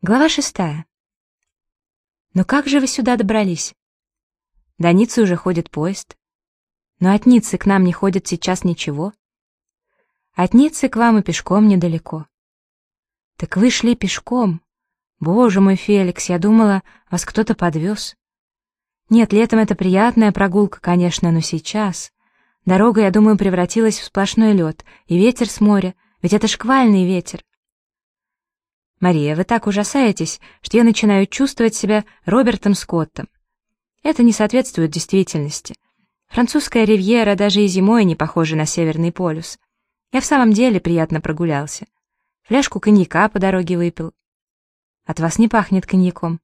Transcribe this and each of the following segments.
Глава шестая. «Ну как же вы сюда добрались?» «До Ниццы уже ходит поезд». «Но от Ниццы к нам не ходит сейчас ничего». «От Ниццы к вам и пешком недалеко». «Так вы шли пешком. Боже мой, Феликс, я думала, вас кто-то подвез». «Нет, летом это приятная прогулка, конечно, но сейчас...» Дорога, я думаю, превратилась в сплошной лед, и ветер с моря, ведь это шквальный ветер. «Мария, вы так ужасаетесь, что я начинаю чувствовать себя Робертом Скоттом. Это не соответствует действительности. Французская ривьера даже и зимой не похожа на Северный полюс. Я в самом деле приятно прогулялся. Фляжку коньяка по дороге выпил. От вас не пахнет коньяком.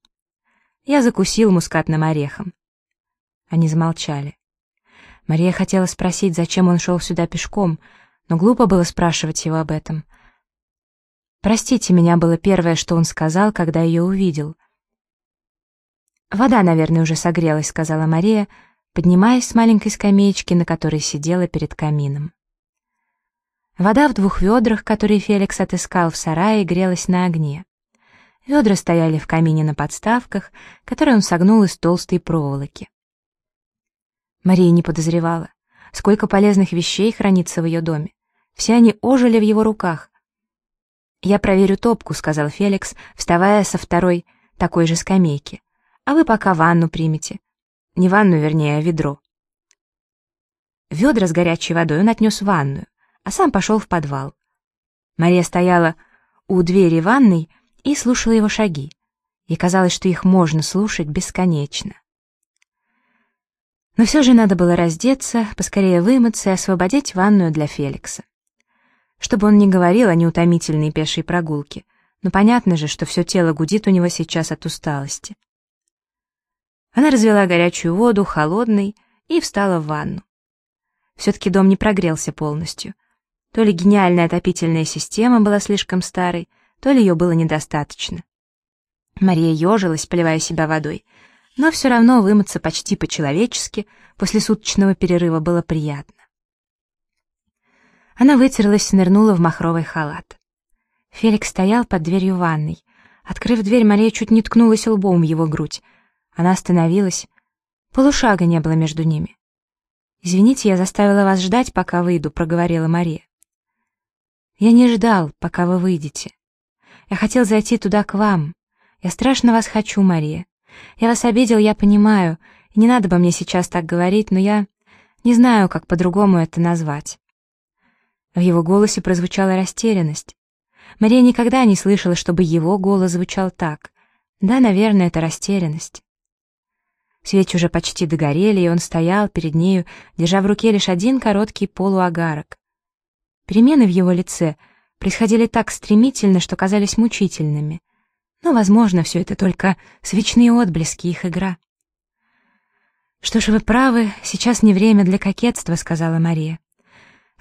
Я закусил мускатным орехом. Они замолчали. Мария хотела спросить, зачем он шел сюда пешком, но глупо было спрашивать его об этом — «Простите меня» было первое, что он сказал, когда ее увидел. «Вода, наверное, уже согрелась», — сказала Мария, поднимаясь с маленькой скамеечки, на которой сидела перед камином. Вода в двух ведрах, которые Феликс отыскал в сарае, грелась на огне. Ведра стояли в камине на подставках, которые он согнул из толстой проволоки. Мария не подозревала, сколько полезных вещей хранится в ее доме. Все они ожили в его руках, «Я проверю топку», — сказал Феликс, вставая со второй такой же скамейки. «А вы пока ванну примете. Не ванну, вернее, а ведро». Ведра с горячей водой он отнес в ванную, а сам пошел в подвал. Мария стояла у двери ванной и слушала его шаги. Ей казалось, что их можно слушать бесконечно. Но все же надо было раздеться, поскорее вымыться и освободить ванную для Феликса чтобы он не говорил о неутомительной пешей прогулке, но понятно же, что все тело гудит у него сейчас от усталости. Она развела горячую воду, холодной, и встала в ванну. Все-таки дом не прогрелся полностью. То ли гениальная отопительная система была слишком старой, то ли ее было недостаточно. Мария ежилась, поливая себя водой, но все равно вымыться почти по-человечески после суточного перерыва было приятно. Она вытерлась и нырнула в махровый халат. Феликс стоял под дверью ванной. Открыв дверь, Мария чуть не ткнулась лбом в его грудь. Она остановилась. Полушага не было между ними. «Извините, я заставила вас ждать, пока выйду», — проговорила Мария. «Я не ждал, пока вы выйдете. Я хотел зайти туда к вам. Я страшно вас хочу, Мария. Я вас обидел, я понимаю, не надо бы мне сейчас так говорить, но я не знаю, как по-другому это назвать. В его голосе прозвучала растерянность. Мария никогда не слышала, чтобы его голос звучал так. Да, наверное, это растерянность. Свечи уже почти догорели, и он стоял перед нею, держа в руке лишь один короткий полуагарок. Перемены в его лице происходили так стремительно, что казались мучительными. Но, возможно, все это только свечные отблески их игра. «Что ж, вы правы, сейчас не время для кокетства», — сказала Мария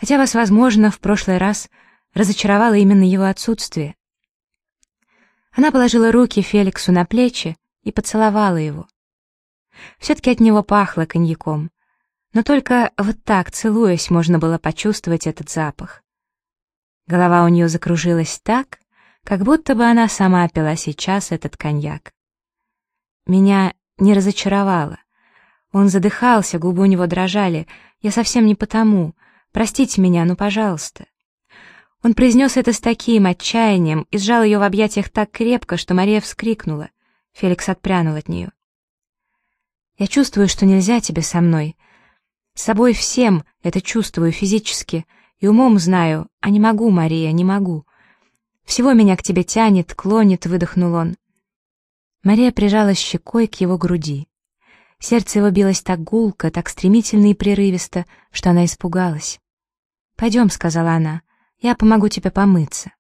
хотя вас, возможно, в прошлый раз разочаровало именно его отсутствие. Она положила руки Феликсу на плечи и поцеловала его. Все-таки от него пахло коньяком, но только вот так, целуясь, можно было почувствовать этот запах. Голова у нее закружилась так, как будто бы она сама пила сейчас этот коньяк. Меня не разочаровало. Он задыхался, губы у него дрожали. Я совсем не потому. Простите меня, ну, пожалуйста». Он произнес это с таким отчаянием и сжал ее в объятиях так крепко, что Мария вскрикнула. Феликс отпрянул от нее. «Я чувствую, что нельзя тебе со мной. С собой всем это чувствую физически и умом знаю, а не могу, Мария, не могу. Всего меня к тебе тянет, клонит», — выдохнул он. Мария прижалась щекой к его груди. Сердце его билось так гулко, так стремительно и прерывисто, что она испугалась. «Пойдем», — сказала она, — «я помогу тебе помыться».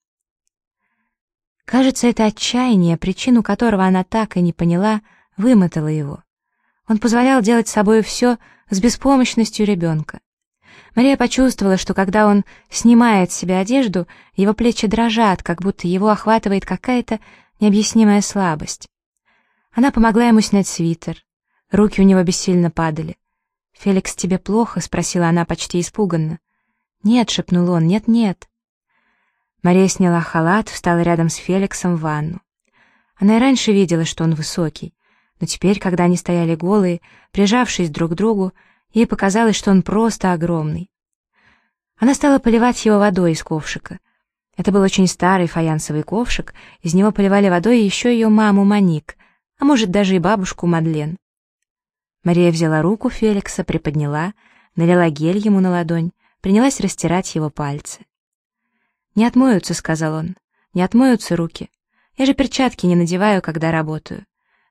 Кажется, это отчаяние, причину которого она так и не поняла, вымотало его. Он позволял делать с собой все с беспомощностью ребенка. Мария почувствовала, что когда он снимает с себя одежду, его плечи дрожат, как будто его охватывает какая-то необъяснимая слабость. Она помогла ему снять свитер. Руки у него бессильно падали. «Феликс, тебе плохо?» — спросила она почти испуганно. «Нет», — шепнул он, «нет-нет». Мария сняла халат, встала рядом с Феликсом в ванну. Она и раньше видела, что он высокий, но теперь, когда они стояли голые, прижавшись друг к другу, ей показалось, что он просто огромный. Она стала поливать его водой из ковшика. Это был очень старый фаянсовый ковшик, из него поливали водой еще ее маму Маник, а может даже и бабушку Мадлен. Мария взяла руку Феликса, приподняла, налила гель ему на ладонь, принялась растирать его пальцы. «Не отмоются», — сказал он, — «не отмоются руки. Я же перчатки не надеваю, когда работаю.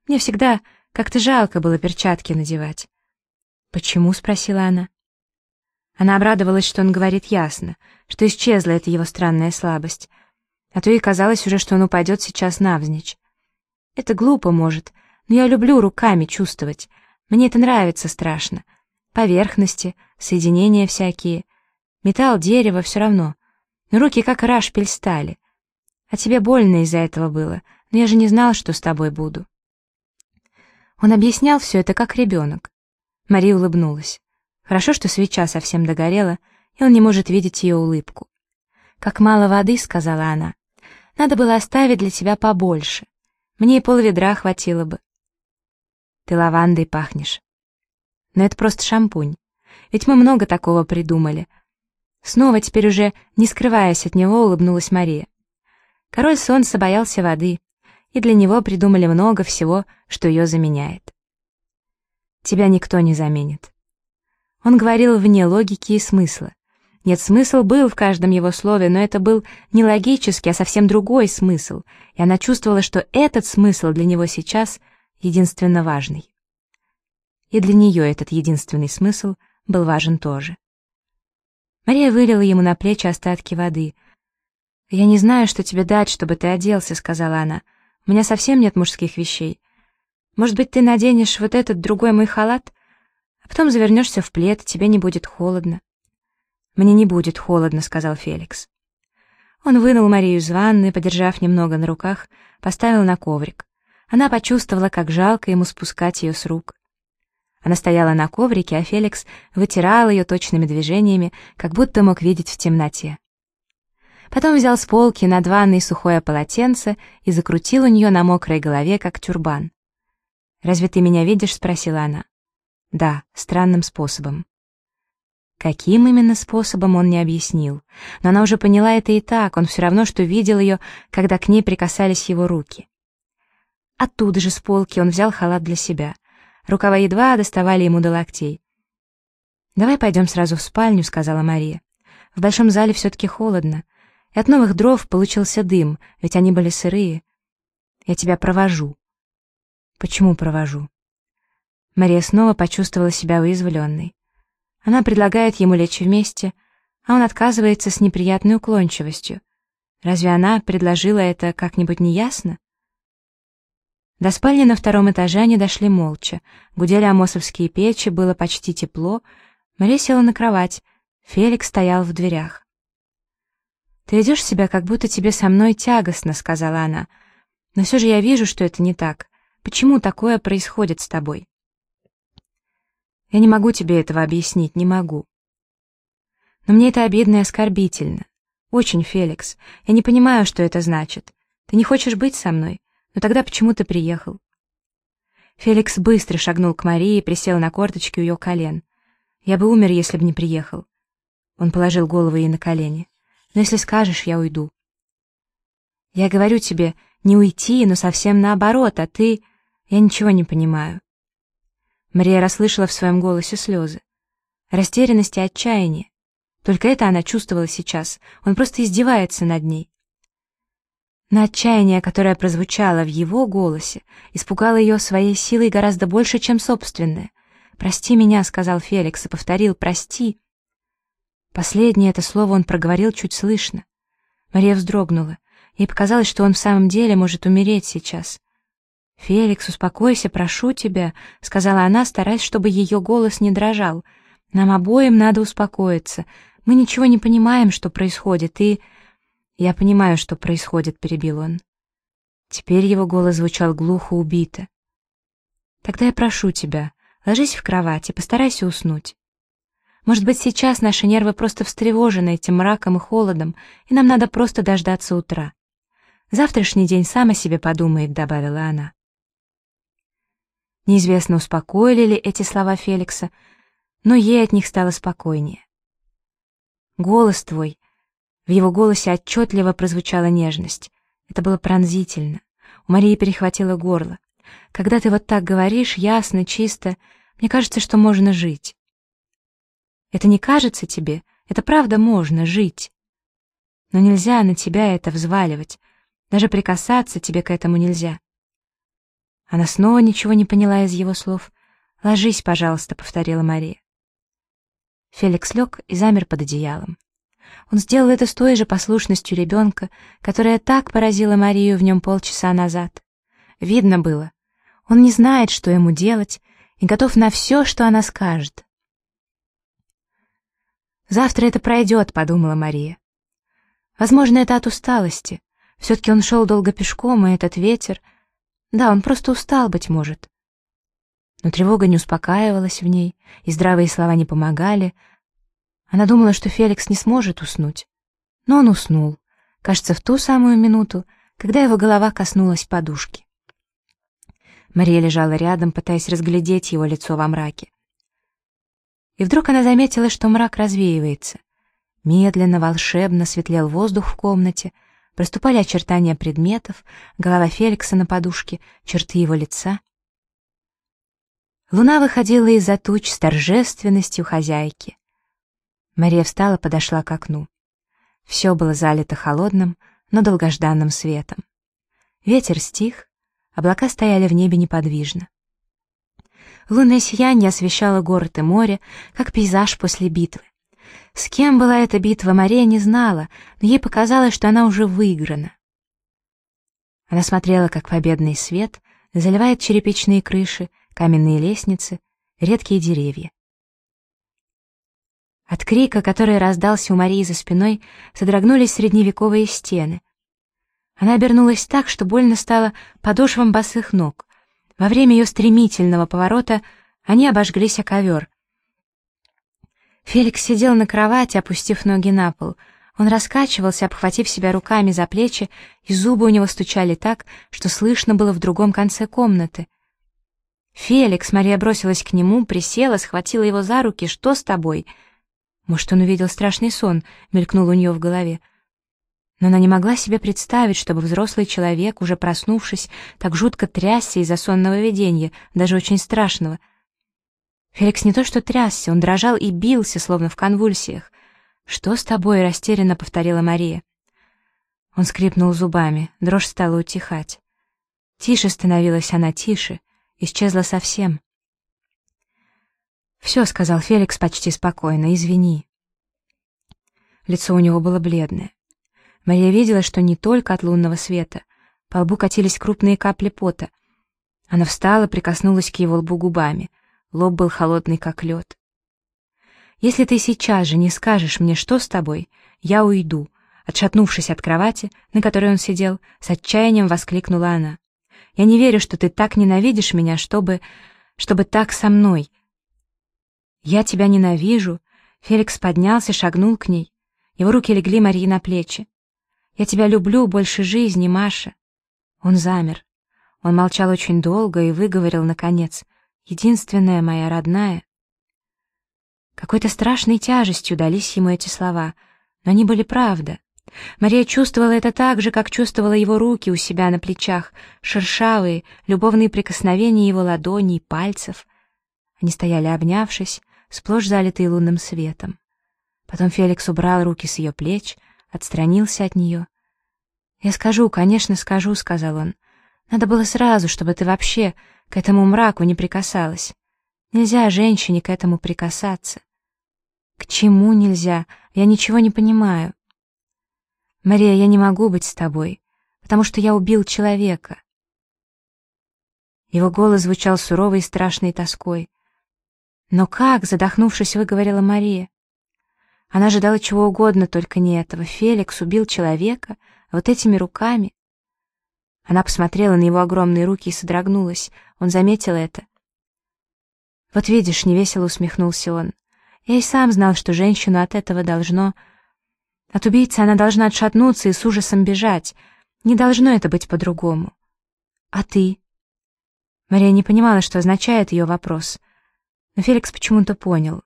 Мне всегда как-то жалко было перчатки надевать». «Почему?» — спросила она. Она обрадовалась, что он говорит ясно, что исчезла эта его странная слабость. А то ей казалось уже, что он упадет сейчас навзничь. Это глупо, может, но я люблю руками чувствовать. Мне это нравится страшно. Поверхности, соединения всякие. Металл, дерево, все равно. Но руки как рашпиль стали. А тебе больно из-за этого было, но я же не знал, что с тобой буду. Он объяснял все это как ребенок. Мария улыбнулась. Хорошо, что свеча совсем догорела, и он не может видеть ее улыбку. «Как мало воды», — сказала она. «Надо было оставить для тебя побольше. Мне и полведра хватило бы». «Ты лавандой пахнешь». «Но это просто шампунь. Ведь мы много такого придумали». Снова, теперь уже не скрываясь от него, улыбнулась Мария. Король солнца боялся воды, и для него придумали много всего, что ее заменяет. «Тебя никто не заменит». Он говорил вне логики и смысла. Нет, смысл был в каждом его слове, но это был не логический, а совсем другой смысл, и она чувствовала, что этот смысл для него сейчас единственно важный. И для нее этот единственный смысл был важен тоже. Мария вылила ему на плечи остатки воды. «Я не знаю, что тебе дать, чтобы ты оделся», — сказала она. «У меня совсем нет мужских вещей. Может быть, ты наденешь вот этот другой мой халат? А потом завернешься в плед, тебе не будет холодно». «Мне не будет холодно», — сказал Феликс. Он вынул Марию из ванны, подержав немного на руках, поставил на коврик. Она почувствовала, как жалко ему спускать ее с рук. Она стояла на коврике, а Феликс вытирал ее точными движениями, как будто мог видеть в темноте. Потом взял с полки над ванной сухое полотенце и закрутил у нее на мокрой голове, как тюрбан. «Разве ты меня видишь?» — спросила она. Да, странным способом. Каким именно способом он не объяснил, но она уже поняла это и так, он все равно, что видел ее, когда к ней прикасались его руки. Оттуда же с полки он взял халат для себя. Рукава едва доставали ему до локтей. «Давай пойдем сразу в спальню», — сказала Мария. «В большом зале все-таки холодно, и от новых дров получился дым, ведь они были сырые. Я тебя провожу». «Почему провожу?» Мария снова почувствовала себя уязвленной. Она предлагает ему лечь вместе, а он отказывается с неприятной уклончивостью. Разве она предложила это как-нибудь неясно? До спальни на втором этаже они дошли молча. Гудели амосовские печи, было почти тепло. Мария села на кровать. Феликс стоял в дверях. «Ты ведешь себя, как будто тебе со мной тягостно», — сказала она. «Но все же я вижу, что это не так. Почему такое происходит с тобой?» Я не могу тебе этого объяснить, не могу. Но мне это обидно и оскорбительно. Очень, Феликс. Я не понимаю, что это значит. Ты не хочешь быть со мной? Но тогда почему ты приехал?» Феликс быстро шагнул к Марии и присел на корточки у ее колен. «Я бы умер, если бы не приехал». Он положил голову ей на колени. «Но если скажешь, я уйду». «Я говорю тебе, не уйти, но совсем наоборот, а ты...» «Я ничего не понимаю». Мария расслышала в своем голосе слезы. Растерянность и отчаяние. Только это она чувствовала сейчас. Он просто издевается над ней. Но отчаяние, которое прозвучало в его голосе, испугало ее своей силой гораздо больше, чем собственное. «Прости меня», — сказал Феликс и повторил «прости». Последнее это слово он проговорил чуть слышно. Мария вздрогнула. Ей показалось, что он в самом деле может умереть сейчас. «Феликс, успокойся, прошу тебя», — сказала она, стараясь, чтобы ее голос не дрожал. «Нам обоим надо успокоиться. Мы ничего не понимаем, что происходит, и...» «Я понимаю, что происходит», — перебил он. Теперь его голос звучал глухо, убито. «Тогда я прошу тебя, ложись в кровать и постарайся уснуть. Может быть, сейчас наши нервы просто встревожены этим мраком и холодом, и нам надо просто дождаться утра. Завтрашний день сам о себе подумает», — добавила она. Неизвестно, успокоили ли эти слова Феликса, но ей от них стало спокойнее. «Голос твой», в его голосе отчетливо прозвучала нежность. Это было пронзительно. У Марии перехватило горло. Когда ты вот так говоришь, ясно, чисто, мне кажется, что можно жить. Это не кажется тебе, это правда можно жить. Но нельзя на тебя это взваливать, даже прикасаться тебе к этому нельзя. Она снова ничего не поняла из его слов. «Ложись, пожалуйста», — повторила Мария. Феликс лег и замер под одеялом. Он сделал это с той же послушностью ребенка, которая так поразила Марию в нем полчаса назад. Видно было, он не знает, что ему делать, и готов на все, что она скажет. «Завтра это пройдет», — подумала Мария. Возможно, это от усталости. Все-таки он шел долго пешком, и этот ветер... Да, он просто устал, быть может. Но тревога не успокаивалась в ней, и здравые слова не помогали, она думала, что Феликс не сможет уснуть. Но он уснул, кажется, в ту самую минуту, когда его голова коснулась подушки. Мария лежала рядом, пытаясь разглядеть его лицо во мраке. И вдруг она заметила, что мрак развеивается. Медленно, волшебно светлел воздух в комнате, проступали очертания предметов, голова Феликса на подушке, черты его лица. Луна выходила из-за туч с торжественностью хозяйки. Мария встала, подошла к окну. Все было залито холодным, но долгожданным светом. Ветер стих, облака стояли в небе неподвижно. Лунное сияние освещало город и море, как пейзаж после битвы. С кем была эта битва, Мария не знала, но ей показалось, что она уже выиграна. Она смотрела, как победный свет заливает черепичные крыши, каменные лестницы, редкие деревья. От крика, который раздался у Марии за спиной, содрогнулись средневековые стены. Она обернулась так, что больно стало подошвам босых ног. Во время ее стремительного поворота они обожглись о ковер. Феликс сидел на кровати, опустив ноги на пол. Он раскачивался, обхватив себя руками за плечи, и зубы у него стучали так, что слышно было в другом конце комнаты. «Феликс!» — Мария бросилась к нему, присела, схватила его за руки. «Что с тобой?» Может, он увидел страшный сон, мелькнул у нее в голове. Но она не могла себе представить, чтобы взрослый человек, уже проснувшись, так жутко трясся из-за сонного видения, даже очень страшного. Феликс не то что трясся, он дрожал и бился, словно в конвульсиях. «Что с тобой?» — растерянно повторила Мария. Он скрипнул зубами, дрожь стала утихать. Тише становилась она, тише, исчезла совсем. «Все», — сказал Феликс почти спокойно, — «извини». Лицо у него было бледное. Мария видела, что не только от лунного света. По лбу катились крупные капли пота. Она встала, прикоснулась к его лбу губами. Лоб был холодный, как лед. «Если ты сейчас же не скажешь мне, что с тобой, я уйду», отшатнувшись от кровати, на которой он сидел, с отчаянием воскликнула она. «Я не верю, что ты так ненавидишь меня, чтобы... чтобы так со мной. «Я тебя ненавижу!» Феликс поднялся, шагнул к ней. Его руки легли Марии на плечи. «Я тебя люблю больше жизни, Маша!» Он замер. Он молчал очень долго и выговорил, наконец, «Единственная моя родная». Какой-то страшной тяжестью дались ему эти слова, но они были правда. Мария чувствовала это так же, как чувствовала его руки у себя на плечах, шершавые, любовные прикосновения его ладоней, пальцев. Они стояли обнявшись, сплошь залитые лунным светом. Потом Феликс убрал руки с ее плеч, отстранился от нее. «Я скажу, конечно, скажу», — сказал он. «Надо было сразу, чтобы ты вообще к этому мраку не прикасалась. Нельзя женщине к этому прикасаться». «К чему нельзя? Я ничего не понимаю». «Мария, я не могу быть с тобой, потому что я убил человека». Его голос звучал суровой и страшной тоской. «Но как?» — задохнувшись, выговорила Мария. Она ожидала чего угодно, только не этого. Феликс убил человека вот этими руками. Она посмотрела на его огромные руки и содрогнулась. Он заметил это. «Вот видишь», — невесело усмехнулся он. «Я и сам знал, что женщину от этого должно...» От убийцы она должна отшатнуться и с ужасом бежать. Не должно это быть по-другому. А ты? Мария не понимала, что означает ее вопрос. Но Феликс почему-то понял.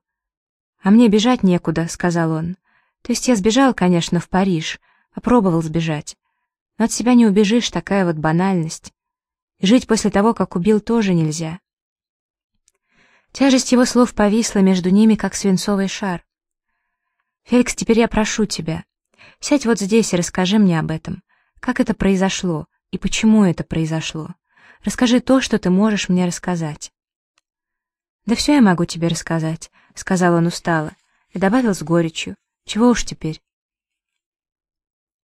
«А мне бежать некуда», — сказал он. «То есть я сбежал, конечно, в Париж, попробовал сбежать. Но от себя не убежишь, такая вот банальность. И жить после того, как убил, тоже нельзя». Тяжесть его слов повисла между ними, как свинцовый шар. «Феликс, теперь я прошу тебя. Сядь вот здесь и расскажи мне об этом. Как это произошло и почему это произошло. Расскажи то, что ты можешь мне рассказать». «Да все я могу тебе рассказать», — сказал он устало, и добавил с горечью. «Чего уж теперь?